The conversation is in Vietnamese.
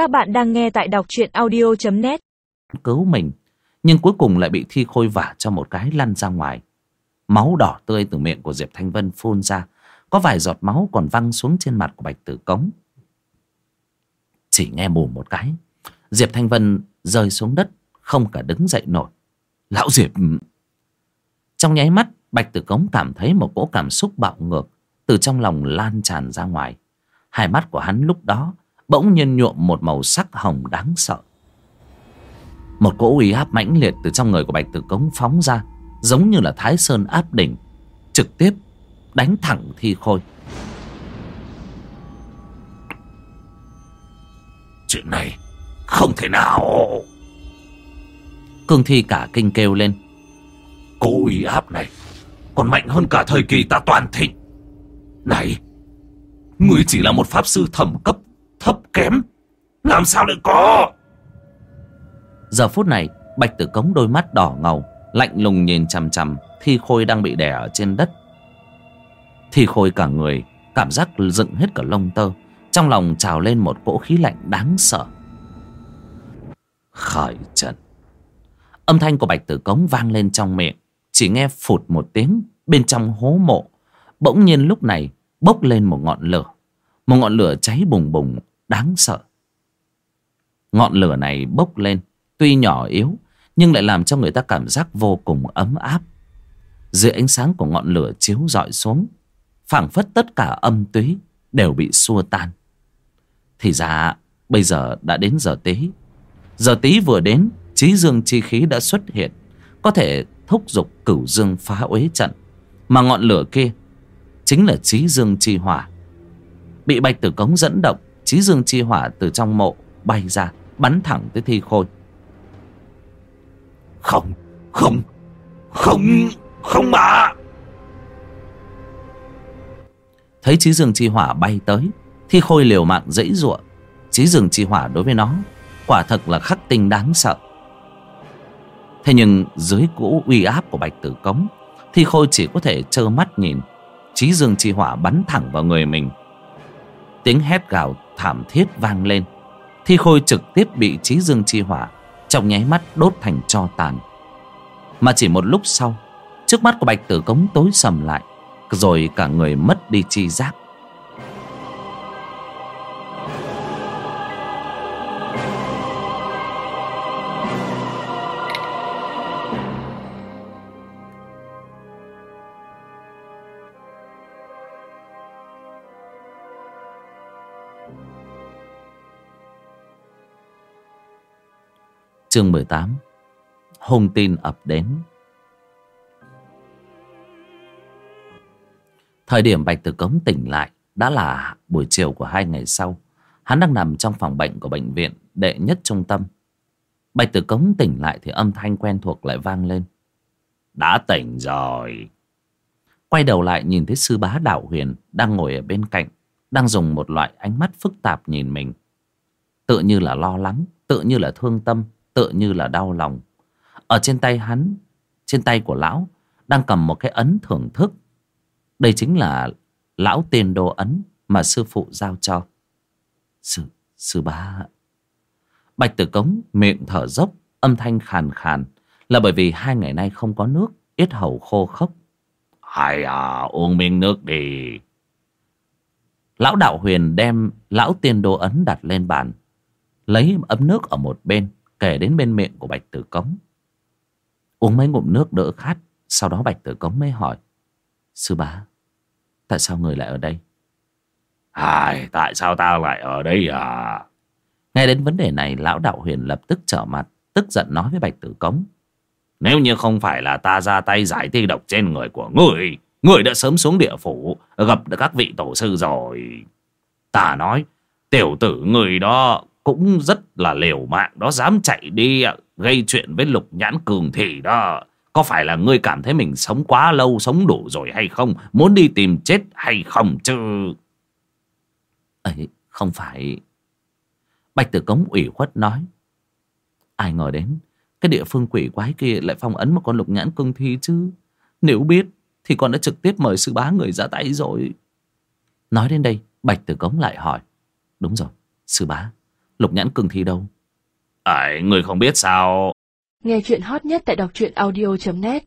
Các bạn đang nghe tại đọc truyện audio.net cứu mình, nhưng cuối cùng lại bị thi khôi vả cho một cái lăn ra ngoài. Máu đỏ tươi từ miệng của diệp thanh vân phun ra, có vài giọt máu còn văng xuống trên mặt của bạch tử cống. Chỉ nghe mù một cái, diệp thanh vân rơi xuống đất, không cả đứng dậy nổi. Lão diệp! Trong nháy mắt, bạch tử cống cảm thấy một cỗ cảm xúc bạo ngược từ trong lòng lan tràn ra ngoài. Hai mắt của hắn lúc đó bỗng nhiên nhuộm một màu sắc hồng đáng sợ. Một cỗ uy áp mãnh liệt từ trong người của bạch tử cống phóng ra giống như là thái sơn áp đỉnh trực tiếp đánh thẳng thi khôi. Chuyện này không thể nào. Cương thi cả kinh kêu lên. Cố uy áp này Còn mạnh hơn cả thời kỳ ta toàn thịnh. Này Ngươi chỉ là một pháp sư thẩm cấp kém. Làm sao lại có? Giờ phút này, bạch tử cống đôi mắt đỏ ngầu, lạnh lùng nhìn chằm chằm thi khôi đang bị đè ở trên đất. Thi khôi cả người, cảm giác dựng hết cả lông tơ, trong lòng trào lên một cỗ khí lạnh đáng sợ. Khởi trận. Âm thanh của bạch tử cống vang lên trong miệng, chỉ nghe phụt một tiếng bên trong hố mộ. Bỗng nhiên lúc này bốc lên một ngọn lửa. Một ngọn lửa cháy bùng bùng đáng sợ. Ngọn lửa này bốc lên, tuy nhỏ yếu, nhưng lại làm cho người ta cảm giác vô cùng ấm áp. Dưới ánh sáng của ngọn lửa chiếu rọi xuống, phảng phất tất cả âm túy đều bị xua tan. Thì ra, bây giờ đã đến giờ tí. Giờ tí vừa đến trí dương chi khí đã xuất hiện, có thể thúc giục cửu dương phá uế trận. Mà ngọn lửa kia chính là trí dương chi hỏa. Bị bạch tử cống dẫn động trí dương chi hỏa từ trong mộ bay ra bắn thẳng tới thi khôi. Không Không Không Không mà. Thấy trí dương chi hỏa bay tới thi khôi liều mạng dãy giụa trí dương chi hỏa đối với nó quả thật là khắc tinh đáng sợ. Thế nhưng dưới cỗ uy áp của bạch tử cống thi khôi chỉ có thể trơ mắt nhìn. Trí dương chi hỏa bắn thẳng vào người mình tiếng hét gào thảm thiết vang lên. Thi khôi trực tiếp bị trí dương chi hỏa, trong nháy mắt đốt thành tro tàn. Mà chỉ một lúc sau, trước mắt của bạch tử cống tối sầm lại, rồi cả người mất đi chi giác. Chương mười tám, hung tin ập đến. Thời điểm bạch tử cống tỉnh lại đã là buổi chiều của hai ngày sau, hắn đang nằm trong phòng bệnh của bệnh viện đệ nhất trung tâm. Bạch tử cống tỉnh lại thì âm thanh quen thuộc lại vang lên. Đã tỉnh rồi. Quay đầu lại nhìn thấy sư bá đạo huyền đang ngồi ở bên cạnh, đang dùng một loại ánh mắt phức tạp nhìn mình. Tự như là lo lắng, tự như là thương tâm tự như là đau lòng. Ở trên tay hắn, trên tay của lão, đang cầm một cái ấn thưởng thức. Đây chính là lão tiền đồ ấn mà sư phụ giao cho. Sư sư bá bạch tử cống miệng thở dốc, âm thanh khàn khàn, là bởi vì hai ngày nay không có nước, yết hầu khô khốc. Hay à uống miếng nước đi. Lão đạo huyền đem lão tiên đô ấn đặt lên bàn, lấy ấm nước ở một bên kể đến bên miệng của bạch tử cống uống mấy ngụm nước đỡ khát sau đó bạch tử cống mới hỏi sư bá tại sao người lại ở đây Ai, tại sao ta lại ở đây à? nghe đến vấn đề này lão đạo huyền lập tức trở mặt tức giận nói với bạch tử cống Nếu như không phải là ta ra tay giải thi độc trên người của người, người đã sớm xuống địa phủ, gặp được các vị tổ sư rồi. Ta nói, tiểu tử người đó cũng rất là liều mạng, đó dám chạy đi à, gây chuyện với lục nhãn cường thị đó. Có phải là ngươi cảm thấy mình sống quá lâu, sống đủ rồi hay không? Muốn đi tìm chết hay không chứ? ấy không phải bạch tử cống ủy khuất nói ai ngờ đến cái địa phương quỷ quái kia lại phong ấn một con lục nhãn cương thi chứ nếu biết thì con đã trực tiếp mời sư bá người ra tay rồi nói đến đây bạch tử cống lại hỏi đúng rồi sư bá lục nhãn cương thi đâu? Ấy người không biết sao? Nghe chuyện hot nhất tại đọc truyện audio.net